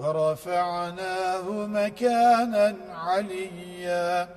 ورفعناه مكانا عليا.